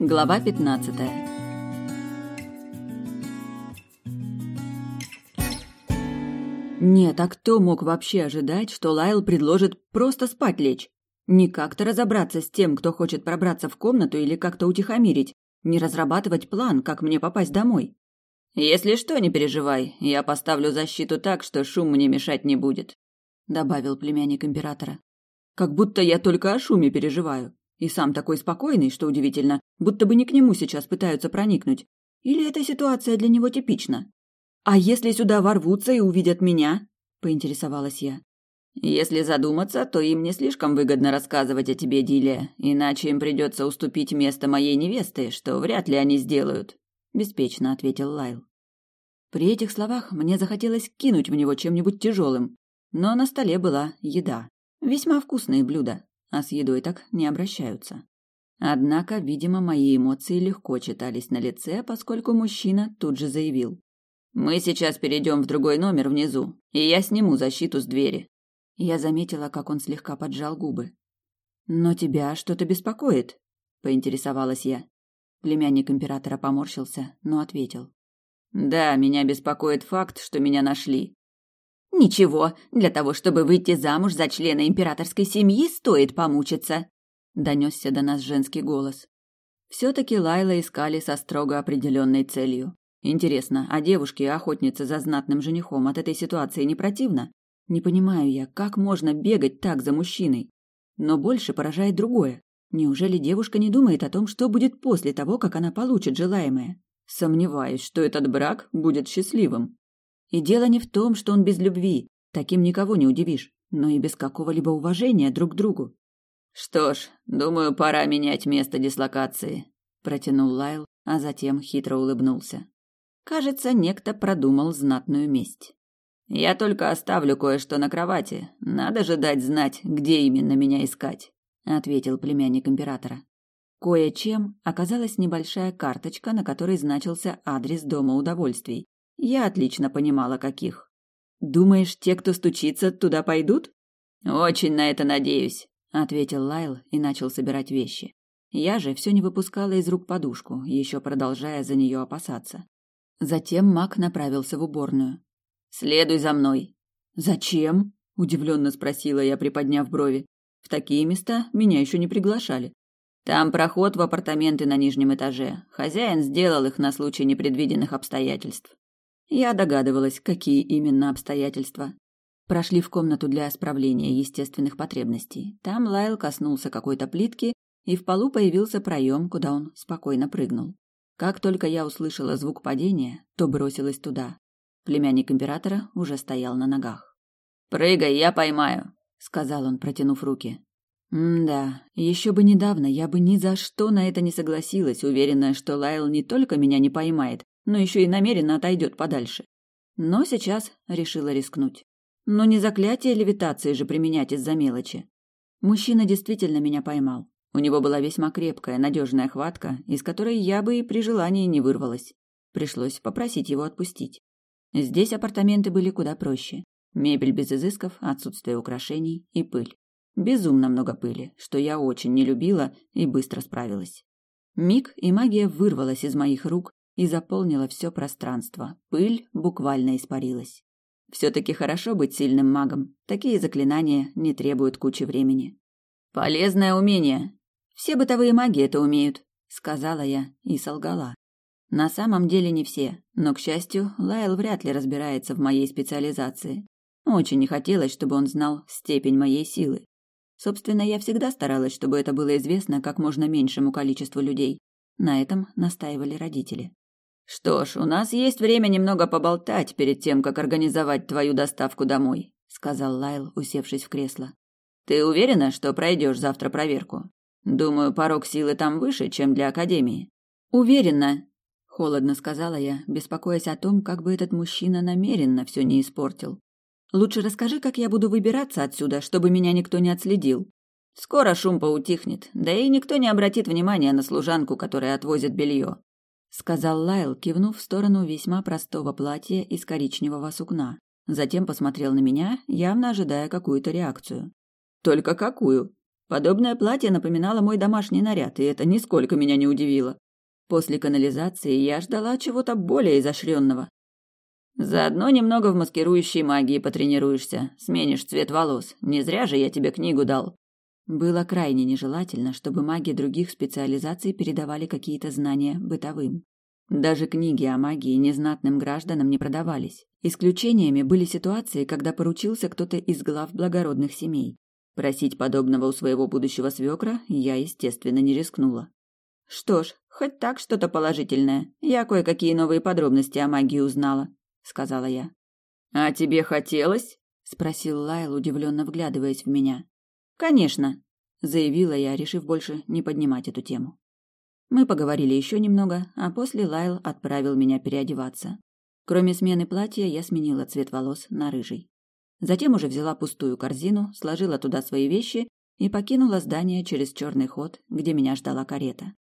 Глава 15. Нет, а кто мог вообще ожидать, что Лайл предложит просто спать лечь? Не как-то разобраться с тем, кто хочет пробраться в комнату или как-то утихомирить, не разрабатывать план, как мне попасть домой. Если что, не переживай, я поставлю защиту так, что шум мне мешать не будет, добавил племянник императора. Как будто я только о шуме переживаю. И сам такой спокойный, что удивительно, будто бы не к нему сейчас пытаются проникнуть. Или эта ситуация для него типична? А если сюда ворвутся и увидят меня? поинтересовалась я. Если задуматься, то им не слишком выгодно рассказывать о тебе, Дилия, иначе им придется уступить место моей невесты, что вряд ли они сделают, беспечно ответил Лайл. При этих словах мне захотелось кинуть в него чем-нибудь тяжелым, но на столе была еда. Весьма вкусные блюда, а с едой так не обращаются. Однако, видимо, мои эмоции легко читались на лице, поскольку мужчина тут же заявил. «Мы сейчас перейдем в другой номер внизу, и я сниму защиту с двери». Я заметила, как он слегка поджал губы. «Но тебя что-то беспокоит?» – поинтересовалась я. Племянник императора поморщился, но ответил. «Да, меня беспокоит факт, что меня нашли. Ничего, для того, чтобы выйти замуж за члена императорской семьи, стоит помучиться, донесся до нас женский голос. Все-таки Лайла искали со строго определенной целью. Интересно, а девушке, охотнице за знатным женихом, от этой ситуации не противно? Не понимаю я, как можно бегать так за мужчиной? Но больше поражает другое. Неужели девушка не думает о том, что будет после того, как она получит желаемое? Сомневаюсь, что этот брак будет счастливым. И дело не в том, что он без любви, таким никого не удивишь, но и без какого-либо уважения друг к другу. Что ж, думаю, пора менять место дислокации, протянул Лайл, а затем хитро улыбнулся. Кажется, некто продумал знатную месть. Я только оставлю кое-что на кровати. Надо же дать знать, где именно меня искать, ответил племянник императора. Кое-чем оказалась небольшая карточка, на которой значился адрес дома удовольствий, я отлично понимала, каких. Думаешь, те, кто стучится, туда пойдут? Очень на это надеюсь, ответил Лайл и начал собирать вещи. Я же все не выпускала из рук подушку, еще продолжая за нее опасаться. Затем Мак направился в уборную. Следуй за мной. Зачем? удивленно спросила я, приподняв брови. В такие места меня еще не приглашали. Там проход в апартаменты на нижнем этаже. Хозяин сделал их на случай непредвиденных обстоятельств. Я догадывалась, какие именно обстоятельства. Прошли в комнату для исправления естественных потребностей. Там Лайл коснулся какой-то плитки, и в полу появился проем, куда он спокойно прыгнул. Как только я услышала звук падения, то бросилась туда. Племянник императора уже стоял на ногах. «Прыгай, я поймаю», — сказал он, протянув руки. М-да, еще бы недавно я бы ни за что на это не согласилась, уверенная, что Лайл не только меня не поймает, но еще и намеренно отойдет подальше. Но сейчас решила рискнуть. Но не заклятие левитации же применять из-за мелочи. Мужчина действительно меня поймал. У него была весьма крепкая, надежная хватка, из которой я бы и при желании не вырвалась. Пришлось попросить его отпустить. Здесь апартаменты были куда проще. Мебель без изысков, отсутствие украшений и пыль. Безумно много пыли, что я очень не любила и быстро справилась. Миг, и магия вырвалась из моих рук, и заполнила все пространство. Пыль буквально испарилась. Все-таки хорошо быть сильным магом. Такие заклинания не требуют кучи времени. Полезное умение. Все бытовые маги это умеют, сказала я и солгала. На самом деле не все, но, к счастью, Лайл вряд ли разбирается в моей специализации. Очень не хотелось, чтобы он знал степень моей силы. Собственно, я всегда старалась, чтобы это было известно как можно меньшему количеству людей. На этом настаивали родители. Что ж, у нас есть время немного поболтать перед тем, как организовать твою доставку домой, сказал Лайл, усевшись в кресло. Ты уверена, что пройдешь завтра проверку? Думаю, порог силы там выше, чем для академии. Уверена, холодно сказала я, беспокоясь о том, как бы этот мужчина намеренно все не испортил. Лучше расскажи, как я буду выбираться отсюда, чтобы меня никто не отследил. Скоро шум поутихнет, да и никто не обратит внимания на служанку, которая отвозит белье сказал Лайл, кивнув в сторону весьма простого платья из коричневого сукна. Затем посмотрел на меня, явно ожидая какую-то реакцию. Только какую? Подобное платье напоминало мой домашний наряд, и это нисколько меня не удивило. После канализации я ждала чего-то более изощренного. Заодно немного в маскирующей магии потренируешься, сменишь цвет волос. Не зря же я тебе книгу дал. Было крайне нежелательно, чтобы маги других специализаций передавали какие-то знания бытовым. Даже книги о магии незнатным гражданам не продавались. Исключениями были ситуации, когда поручился кто-то из глав благородных семей. Просить подобного у своего будущего свекра я, естественно, не рискнула. Что ж, хоть так что-то положительное. Я кое-какие новые подробности о магии узнала, сказала я. А тебе хотелось? спросил Лайл, удивленно вглядываясь в меня. Конечно, заявила я, решив больше не поднимать эту тему. Мы поговорили еще немного, а после Лайл отправил меня переодеваться. Кроме смены платья, я сменила цвет волос на рыжий. Затем уже взяла пустую корзину, сложила туда свои вещи и покинула здание через черный ход, где меня ждала карета.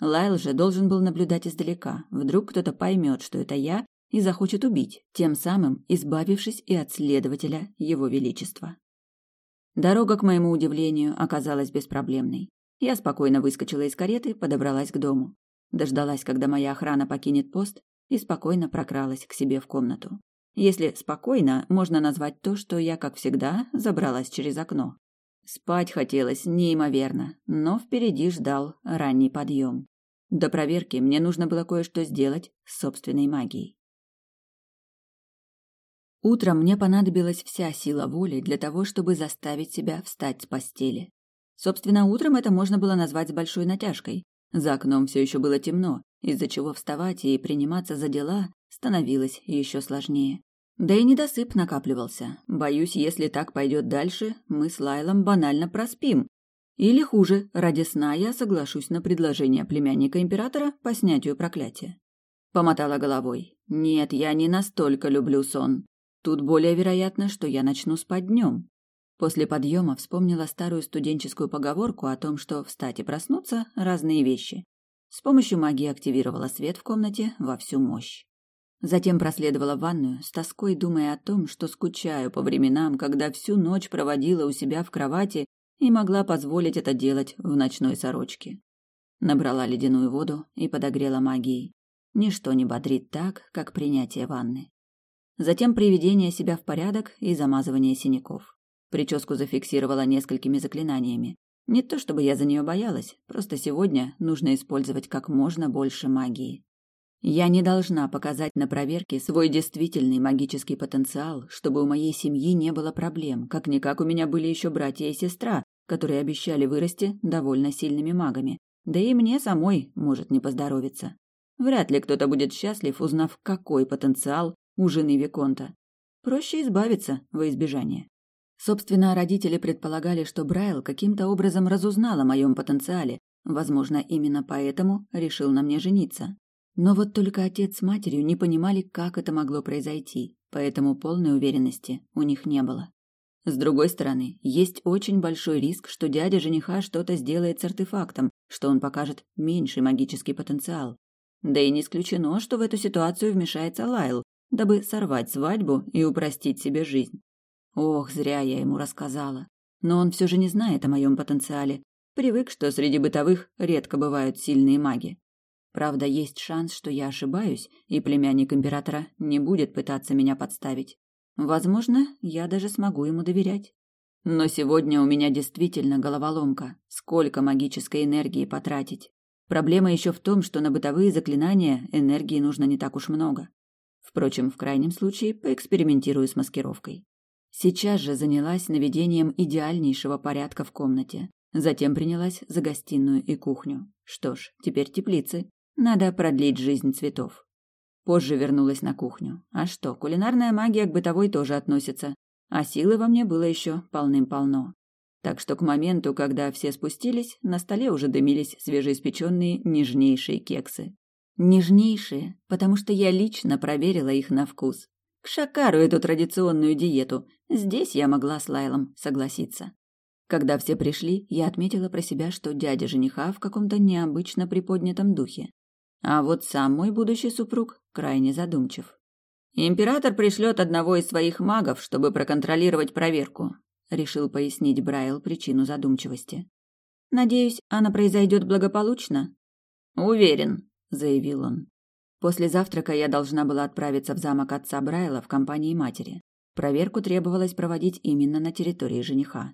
Лайл же должен был наблюдать издалека. Вдруг кто-то поймет, что это я, и захочет убить, тем самым избавившись и от следователя Его Величества. Дорога, к моему удивлению, оказалась беспроблемной. Я спокойно выскочила из кареты, подобралась к дому. Дождалась, когда моя охрана покинет пост, и спокойно прокралась к себе в комнату. Если спокойно, можно назвать то, что я, как всегда, забралась через окно. Спать хотелось неимоверно, но впереди ждал ранний подъем. До проверки мне нужно было кое-что сделать с собственной магией. Утром мне понадобилась вся сила воли для того, чтобы заставить себя встать с постели. Собственно, утром это можно было назвать с большой натяжкой. За окном все еще было темно, из-за чего вставать и приниматься за дела становилось еще сложнее. Да и недосып накапливался. Боюсь, если так пойдет дальше, мы с Лайлом банально проспим. Или хуже, ради сна я соглашусь на предложение племянника императора по снятию проклятия. Помотала головой. Нет, я не настолько люблю сон. Тут более вероятно, что я начну спать днем. После подъема вспомнила старую студенческую поговорку о том, что встать и проснуться – разные вещи. С помощью магии активировала свет в комнате во всю мощь. Затем проследовала в ванную, с тоской думая о том, что скучаю по временам, когда всю ночь проводила у себя в кровати и могла позволить это делать в ночной сорочке. Набрала ледяную воду и подогрела магией. Ничто не бодрит так, как принятие ванны. Затем приведение себя в порядок и замазывание синяков. Прическу зафиксировала несколькими заклинаниями. Не то чтобы я за нее боялась, просто сегодня нужно использовать как можно больше магии. Я не должна показать на проверке свой действительный магический потенциал, чтобы у моей семьи не было проблем. Как-никак у меня были еще братья и сестра, которые обещали вырасти довольно сильными магами. Да и мне самой может не поздоровиться. Вряд ли кто-то будет счастлив, узнав, какой потенциал у жены Виконта. Проще избавиться во избежание. Собственно, родители предполагали, что Брайл каким-то образом разузнал о моем потенциале. Возможно, именно поэтому решил на мне жениться. Но вот только отец с матерью не понимали, как это могло произойти, поэтому полной уверенности у них не было. С другой стороны, есть очень большой риск, что дядя жениха что-то сделает с артефактом, что он покажет меньший магический потенциал. Да и не исключено, что в эту ситуацию вмешается Лайл, дабы сорвать свадьбу и упростить себе жизнь. Ох, зря я ему рассказала. Но он все же не знает о моем потенциале. Привык, что среди бытовых редко бывают сильные маги. Правда, есть шанс, что я ошибаюсь, и племянник императора не будет пытаться меня подставить. Возможно, я даже смогу ему доверять. Но сегодня у меня действительно головоломка. Сколько магической энергии потратить? Проблема еще в том, что на бытовые заклинания энергии нужно не так уж много. Впрочем, в крайнем случае поэкспериментирую с маскировкой. Сейчас же занялась наведением идеальнейшего порядка в комнате. Затем принялась за гостиную и кухню. Что ж, теперь теплицы. Надо продлить жизнь цветов. Позже вернулась на кухню. А что, кулинарная магия к бытовой тоже относится. А силы во мне было еще полным-полно. Так что к моменту, когда все спустились, на столе уже дымились свежеиспеченные нежнейшие кексы. Нежнейшие, потому что я лично проверила их на вкус. К шакару эту традиционную диету. Здесь я могла с Лайлом согласиться. Когда все пришли, я отметила про себя, что дядя жениха в каком-то необычно приподнятом духе. А вот сам мой будущий супруг крайне задумчив. «Император пришлет одного из своих магов, чтобы проконтролировать проверку», — решил пояснить Брайл причину задумчивости. Надеюсь, она произойдет благополучно?» «Уверен», — заявил он. После завтрака я должна была отправиться в замок отца Брайла в компании матери. Проверку требовалось проводить именно на территории жениха.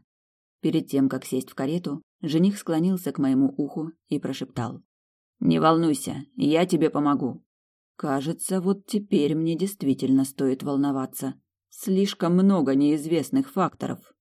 Перед тем, как сесть в карету, жених склонился к моему уху и прошептал. «Не волнуйся, я тебе помогу». Кажется, вот теперь мне действительно стоит волноваться. Слишком много неизвестных факторов.